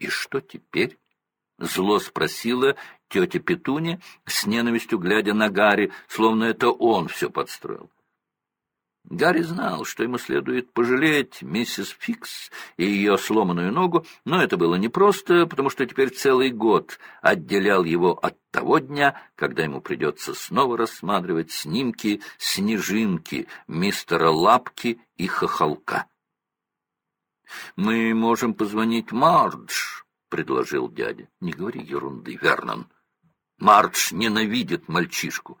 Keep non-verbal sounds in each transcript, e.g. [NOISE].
И что теперь? Зло спросила тетя Петуня, с ненавистью глядя на Гарри, словно это он все подстроил. Гарри знал, что ему следует пожалеть миссис Фикс и ее сломанную ногу, но это было непросто, потому что теперь целый год отделял его от того дня, когда ему придется снова рассматривать снимки снежинки, мистера Лапки и Хохолка. «Мы можем позвонить Мардж», — предложил дядя. «Не говори ерунды, Вернон. Мардж ненавидит мальчишку».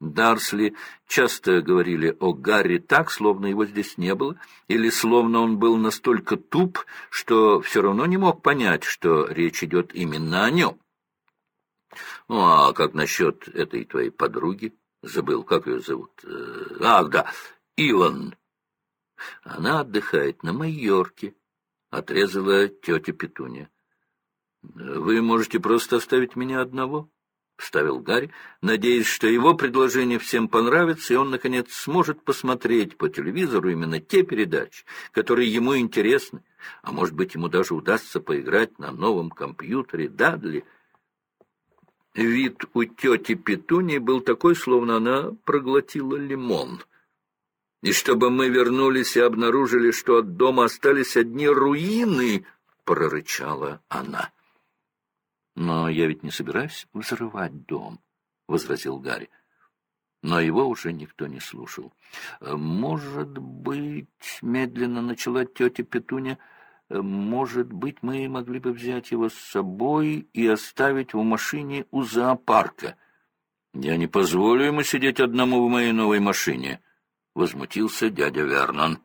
Дарсли часто говорили о Гарри так, словно его здесь не было, или словно он был настолько туп, что все равно не мог понять, что речь идет именно о нем. Ну, а как насчет этой твоей подруги? Забыл, как ее зовут? Э, ах, да, Иван. Она отдыхает на Майорке, — отрезала тетя Петуня. Вы можете просто оставить меня одного? — вставил Гарри, надеясь, что его предложение всем понравится, и он, наконец, сможет посмотреть по телевизору именно те передачи, которые ему интересны, а, может быть, ему даже удастся поиграть на новом компьютере Дадли. Вид у тети Петунии был такой, словно она проглотила лимон — и чтобы мы вернулись и обнаружили, что от дома остались одни руины, — прорычала она. — Но я ведь не собираюсь взрывать дом, — возразил Гарри. Но его уже никто не слушал. — Может быть, — медленно начала тетя Петуня, — может быть, мы могли бы взять его с собой и оставить в машине у зоопарка. Я не позволю ему сидеть одному в моей новой машине, — возмутился дядя Вернон.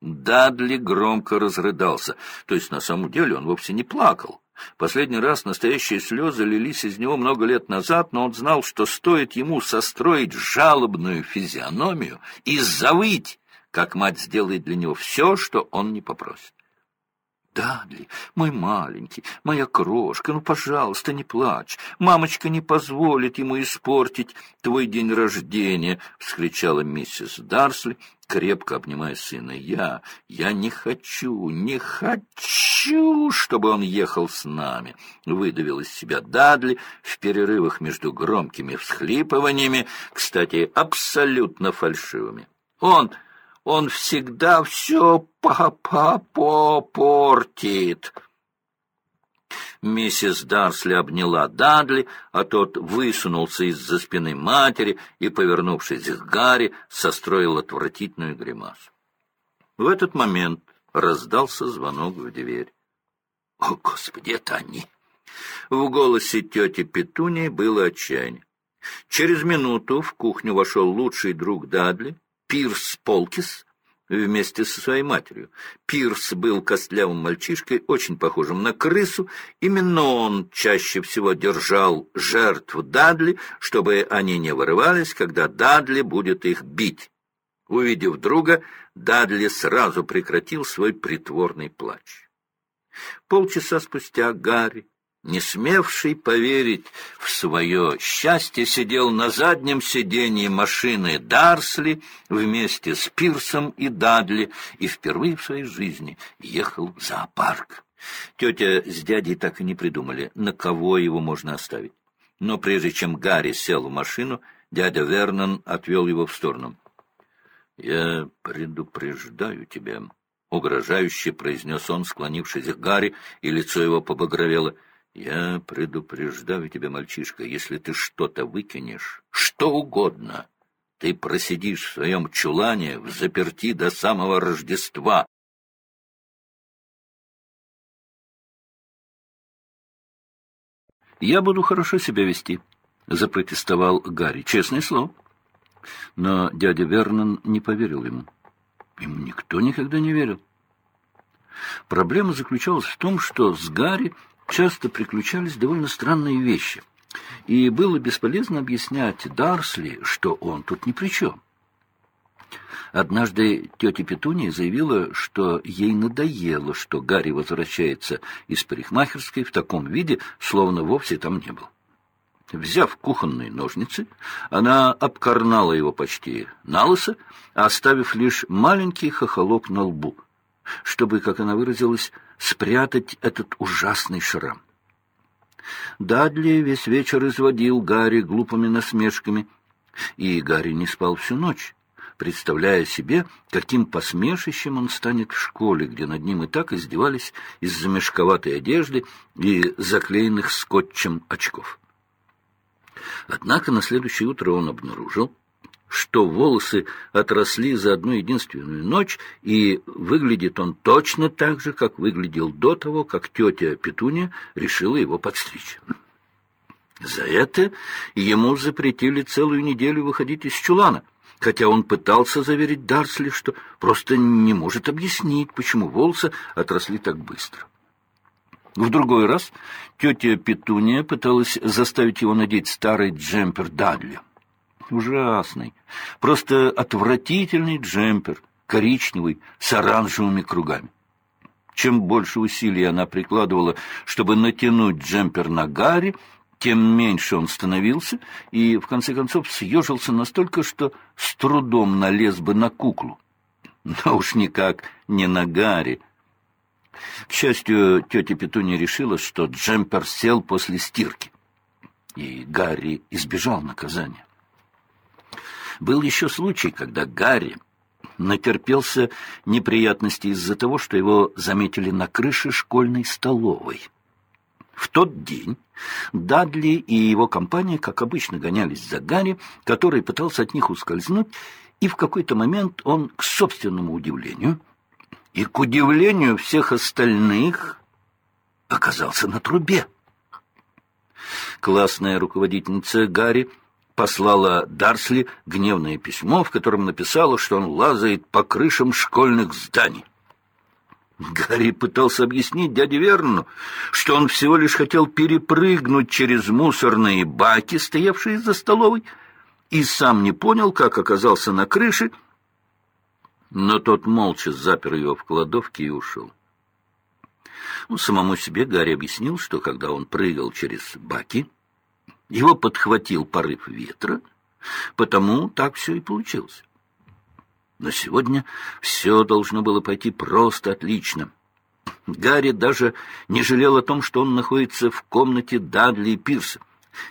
Дадли громко разрыдался, то есть на самом деле он вовсе не плакал. Последний раз настоящие слезы лились из него много лет назад, но он знал, что стоит ему состроить жалобную физиономию и завыть, как мать сделает для него все, что он не попросит. Дадли, мой маленький, моя крошка, ну, пожалуйста, не плачь. Мамочка не позволит ему испортить твой день рождения, — вскричала миссис Дарсли, крепко обнимая сына. Я, я не хочу, не хочу, чтобы он ехал с нами, — выдавил из себя Дадли в перерывах между громкими всхлипываниями, кстати, абсолютно фальшивыми. Он он всегда все попортит. Миссис Дарсли обняла Дадли, а тот высунулся из-за спины матери и, повернувшись к Гарри, состроил отвратительную гримасу. В этот момент раздался звонок в дверь. — О, Господи, это они! В голосе тети Петунии было отчаяние. Через минуту в кухню вошел лучший друг Дадли, Пирс Полкис вместе со своей матерью. Пирс был костлявым мальчишкой, очень похожим на крысу. Именно он чаще всего держал жертв Дадли, чтобы они не вырывались, когда Дадли будет их бить. Увидев друга, Дадли сразу прекратил свой притворный плач. Полчаса спустя Гарри, не смевший поверить в свое счастье, сидел на заднем сиденье машины Дарсли вместе с Пирсом и Дадли и впервые в своей жизни ехал в зоопарк. Тетя с дядей так и не придумали, на кого его можно оставить. Но прежде чем Гарри сел в машину, дядя Вернон отвел его в сторону. — Я предупреждаю тебя, — угрожающе произнес он, склонившись к Гарри, и лицо его побагровело — я предупреждаю тебя, мальчишка, если ты что-то выкинешь, что угодно, ты просидишь в своем чулане в заперти до самого Рождества. «Я буду хорошо себя вести», — запротестовал Гарри. «Честное слово». Но дядя Вернон не поверил ему. Ему никто никогда не верил. Проблема заключалась в том, что с Гарри часто приключались довольно странные вещи, и было бесполезно объяснять Дарсли, что он тут ни при чем. Однажды тетя Петуния заявила, что ей надоело, что Гарри возвращается из парикмахерской в таком виде, словно вовсе там не был. Взяв кухонные ножницы, она обкорнала его почти на лысо, оставив лишь маленький хохолок на лбу. Чтобы, как она выразилась, спрятать этот ужасный шрам. Дадли весь вечер изводил Гарри глупыми насмешками, и Гарри не спал всю ночь, представляя себе, каким посмешищем он станет в школе, где над ним и так издевались из-за мешковатой одежды и заклеенных скотчем очков. Однако на следующее утро он обнаружил, что волосы отросли за одну единственную ночь, и выглядит он точно так же, как выглядел до того, как тетя Петуния решила его подстричь. За это ему запретили целую неделю выходить из чулана, хотя он пытался заверить Дарсли, что просто не может объяснить, почему волосы отросли так быстро. В другой раз тетя Петуния пыталась заставить его надеть старый джемпер Дадли. Ужасный, просто отвратительный джемпер, коричневый, с оранжевыми кругами. Чем больше усилий она прикладывала, чтобы натянуть джемпер на Гарри, тем меньше он становился и, в конце концов, съежился настолько, что с трудом налез бы на куклу. Но уж никак не на Гарри. К счастью, тетя Петуня решила, что джемпер сел после стирки, и Гарри избежал наказания. Был еще случай, когда Гарри натерпелся неприятностей из-за того, что его заметили на крыше школьной столовой. В тот день Дадли и его компания, как обычно, гонялись за Гарри, который пытался от них ускользнуть, и в какой-то момент он, к собственному удивлению, и к удивлению всех остальных, оказался на трубе. Классная руководительница Гарри послала Дарсли гневное письмо, в котором написала, что он лазает по крышам школьных зданий. Гарри пытался объяснить дяде Верну, что он всего лишь хотел перепрыгнуть через мусорные баки, стоявшие за столовой, и сам не понял, как оказался на крыше, но тот молча запер его в кладовке и ушел. Ну, самому себе Гарри объяснил, что когда он прыгал через баки, его подхватил порыв ветра, потому так все и получилось. Но сегодня все должно было пойти просто отлично. Гарри даже не жалел о том, что он находится в комнате Дадли и Пирса,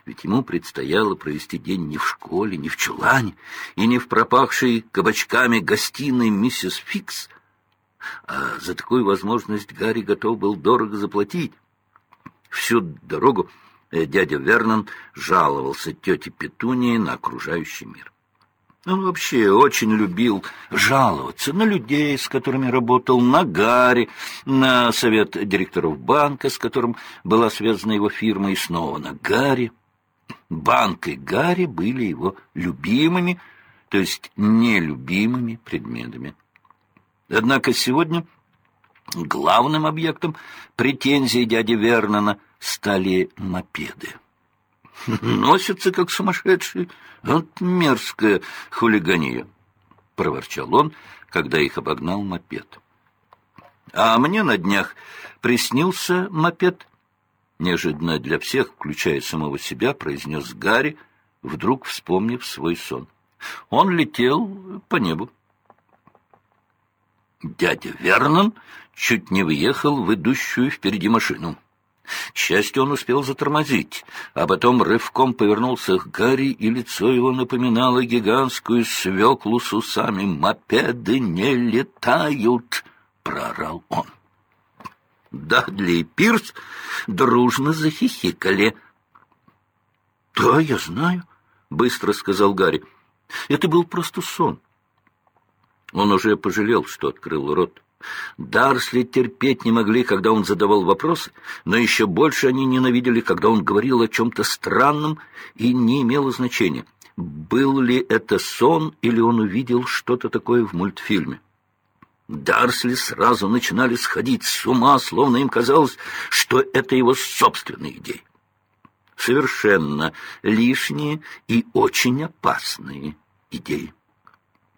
ведь ему предстояло провести день не в школе, не в чулане и не в пропахшей кабачками гостиной миссис Фикс. А за такую возможность Гарри готов был дорого заплатить. Всю дорогу дядя Вернон жаловался тете Петунии на окружающий мир. Он вообще очень любил жаловаться на людей, с которыми работал, на Гарри, на совет директоров банка, с которым была связана его фирма, и снова на Гарри. Банк и Гарри были его любимыми, то есть нелюбимыми предметами. Однако сегодня главным объектом претензий дяди Вернона стали мопеды. [LAUGHS] Носятся, как сумасшедшие. Вот мерзкая хулигания, — проворчал он, когда их обогнал мопед. А мне на днях приснился мопед. Неожиданно для всех, включая самого себя, произнес Гарри, вдруг вспомнив свой сон. Он летел по небу. Дядя Вернон чуть не въехал в идущую впереди машину. К счастью, он успел затормозить, а потом рывком повернулся к Гарри, и лицо его напоминало гигантскую свеклу с усами. «Мопеды не летают!» — проорал он. Дадли и Пирс дружно захихикали. «Да, я знаю», — быстро сказал Гарри. «Это был просто сон». Он уже пожалел, что открыл рот. Дарсли терпеть не могли, когда он задавал вопросы, но еще больше они ненавидели, когда он говорил о чем-то странном и не имело значения, был ли это сон или он увидел что-то такое в мультфильме. Дарсли сразу начинали сходить с ума, словно им казалось, что это его собственные идеи. Совершенно лишние и очень опасные идеи.